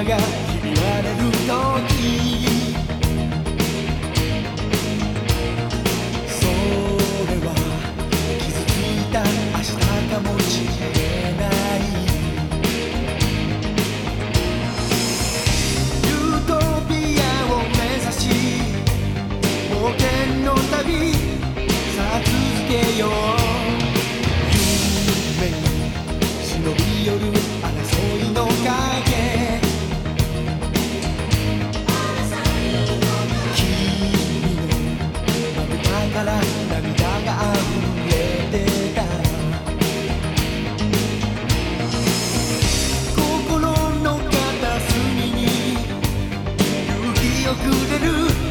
の空が くれる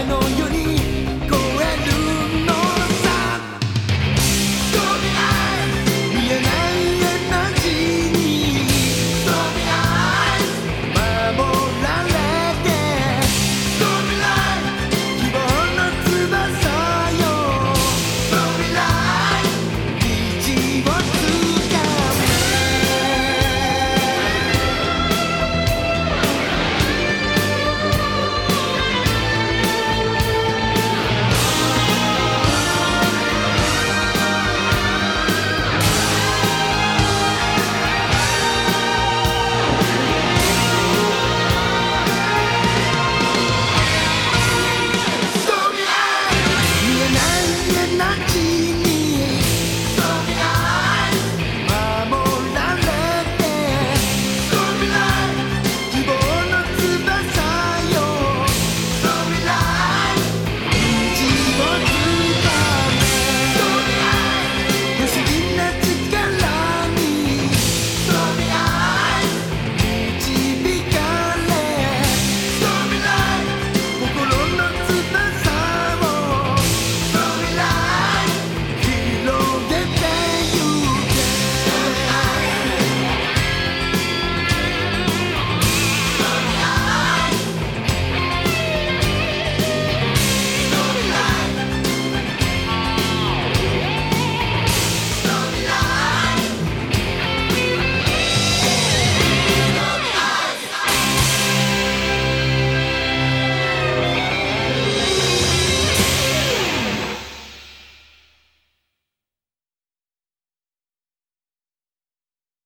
I know you